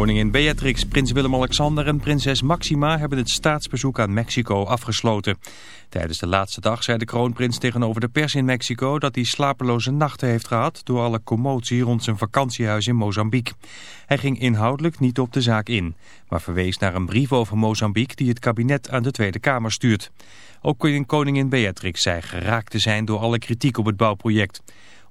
Koningin Beatrix, prins Willem-Alexander en prinses Maxima hebben het staatsbezoek aan Mexico afgesloten. Tijdens de laatste dag zei de kroonprins tegenover de pers in Mexico dat hij slapeloze nachten heeft gehad door alle commotie rond zijn vakantiehuis in Mozambique. Hij ging inhoudelijk niet op de zaak in, maar verwees naar een brief over Mozambique die het kabinet aan de Tweede Kamer stuurt. Ook koningin Beatrix zei geraakt te zijn door alle kritiek op het bouwproject.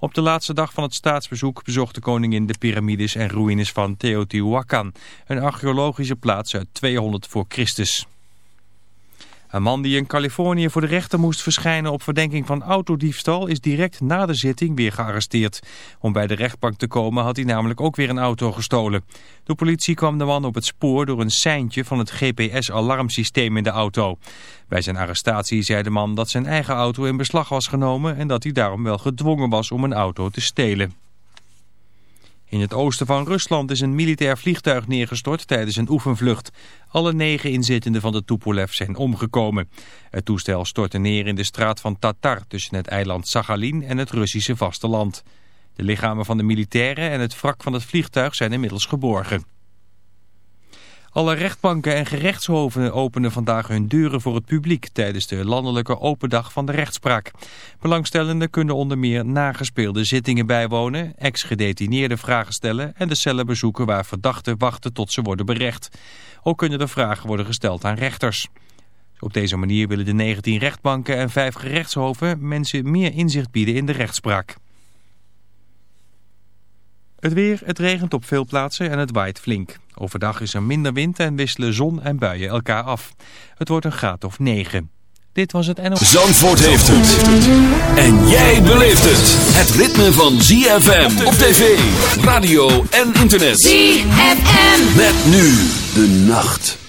Op de laatste dag van het staatsbezoek bezocht de koningin de piramides en ruïnes van Teotihuacan, een archeologische plaats uit 200 voor Christus. Een man die in Californië voor de rechter moest verschijnen op verdenking van autodiefstal is direct na de zitting weer gearresteerd. Om bij de rechtbank te komen had hij namelijk ook weer een auto gestolen. De politie kwam de man op het spoor door een seintje van het GPS-alarmsysteem in de auto. Bij zijn arrestatie zei de man dat zijn eigen auto in beslag was genomen en dat hij daarom wel gedwongen was om een auto te stelen. In het oosten van Rusland is een militair vliegtuig neergestort tijdens een oefenvlucht. Alle negen inzittenden van de Tupolev zijn omgekomen. Het toestel stortte neer in de straat van Tatar tussen het eiland Sakhalin en het Russische vasteland. De lichamen van de militairen en het wrak van het vliegtuig zijn inmiddels geborgen. Alle rechtbanken en gerechtshoven openen vandaag hun deuren voor het publiek tijdens de landelijke open dag van de rechtspraak. Belangstellenden kunnen onder meer nagespeelde zittingen bijwonen, ex-gedetineerden vragen stellen en de cellen bezoeken waar verdachten wachten tot ze worden berecht. Ook kunnen er vragen worden gesteld aan rechters. Op deze manier willen de 19 rechtbanken en 5 gerechtshoven mensen meer inzicht bieden in de rechtspraak. Het weer, het regent op veel plaatsen en het waait flink. Overdag is er minder wind en wisselen zon en buien elkaar af. Het wordt een graad of 9. Dit was het NOS. Zandvoort heeft het. En jij beleeft het. Het ritme van ZFM op tv, radio en internet. ZFM. Met nu de nacht.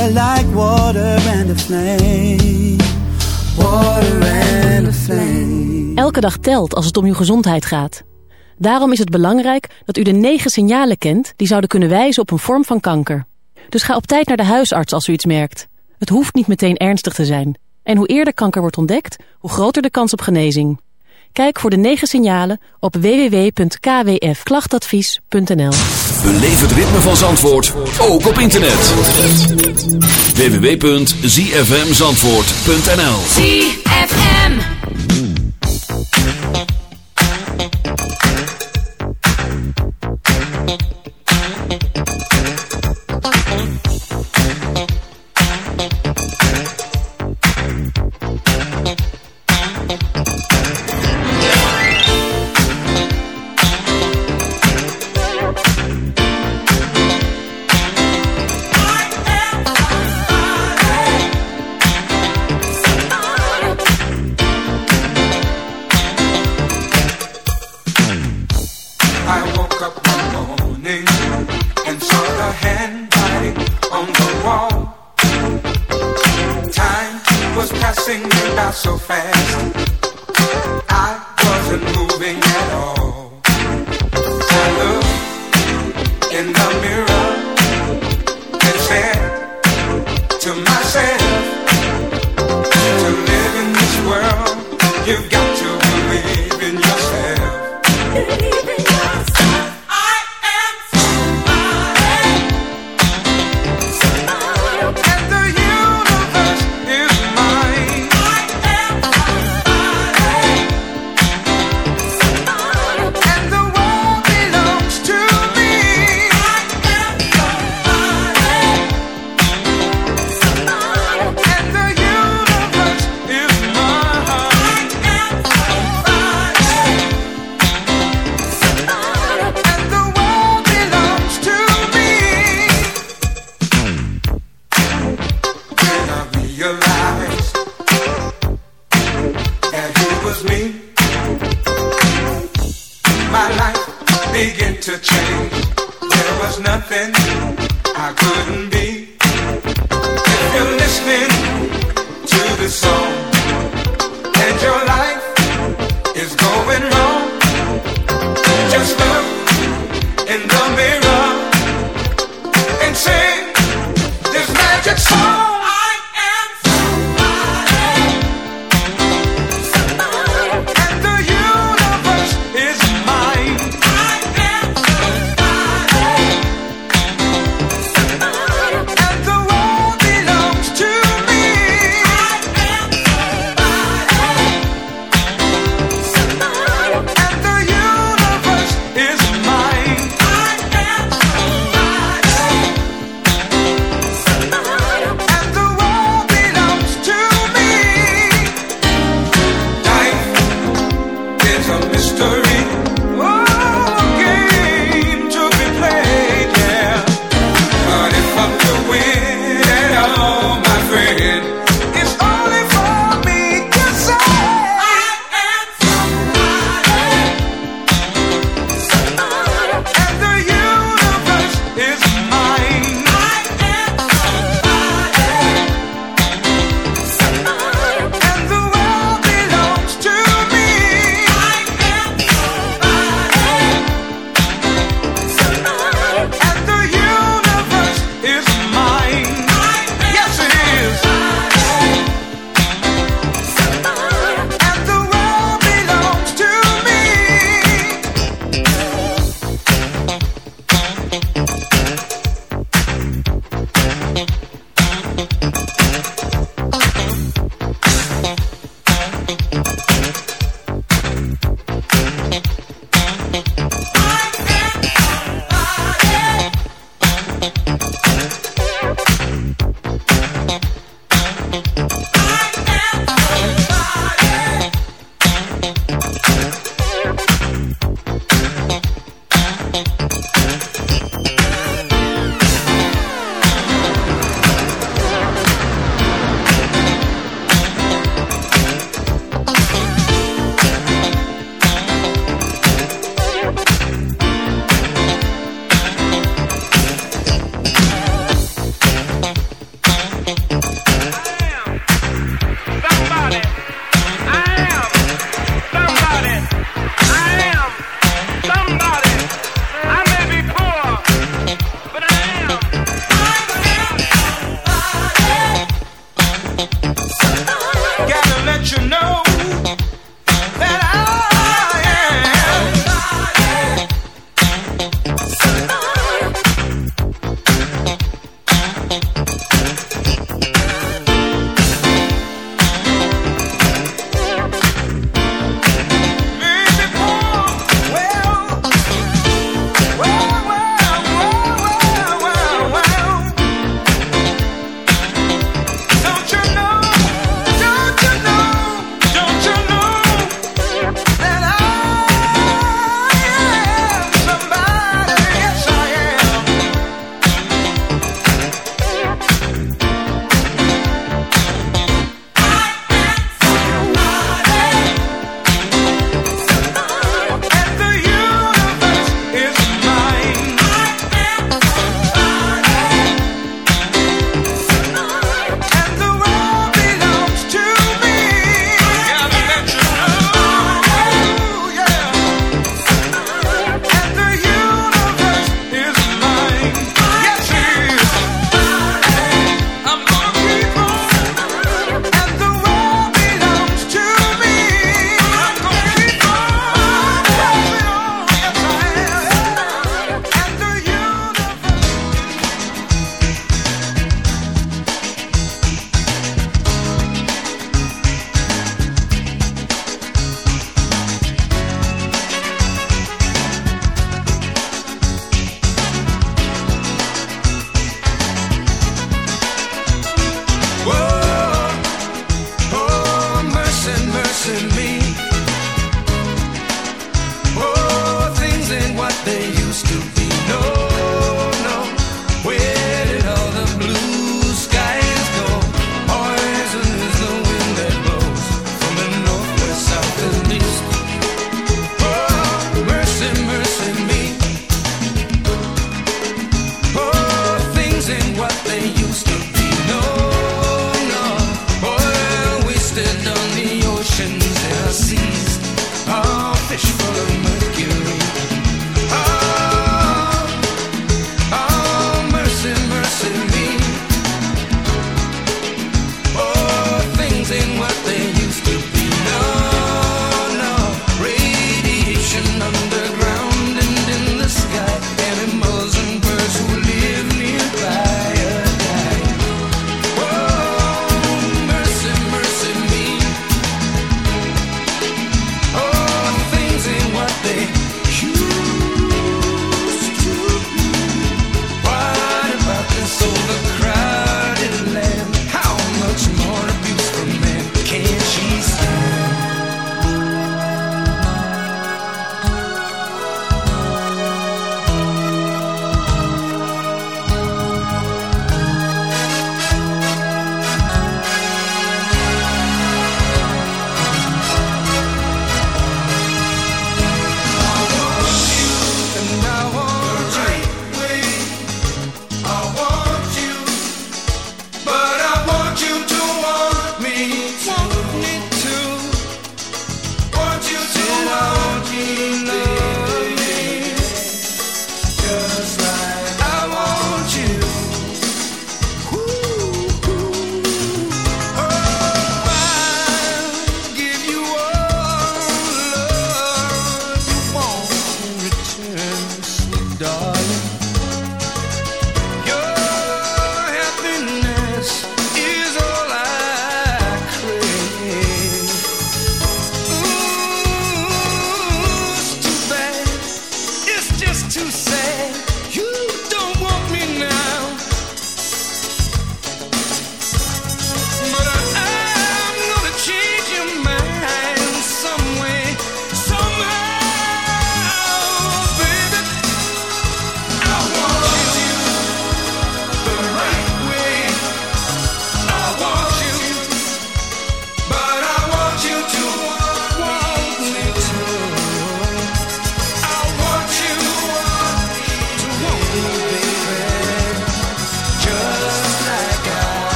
like water flame. Elke dag telt als het om uw gezondheid gaat. Daarom is het belangrijk dat u de negen signalen kent die zouden kunnen wijzen op een vorm van kanker. Dus ga op tijd naar de huisarts als u iets merkt. Het hoeft niet meteen ernstig te zijn. En hoe eerder kanker wordt ontdekt, hoe groter de kans op genezing. Kijk voor de negen signalen op www.kwfklachtadvies.nl. Beleef het ritme van Zandvoort ook op internet. www.zfmzandvoort.nl ZFM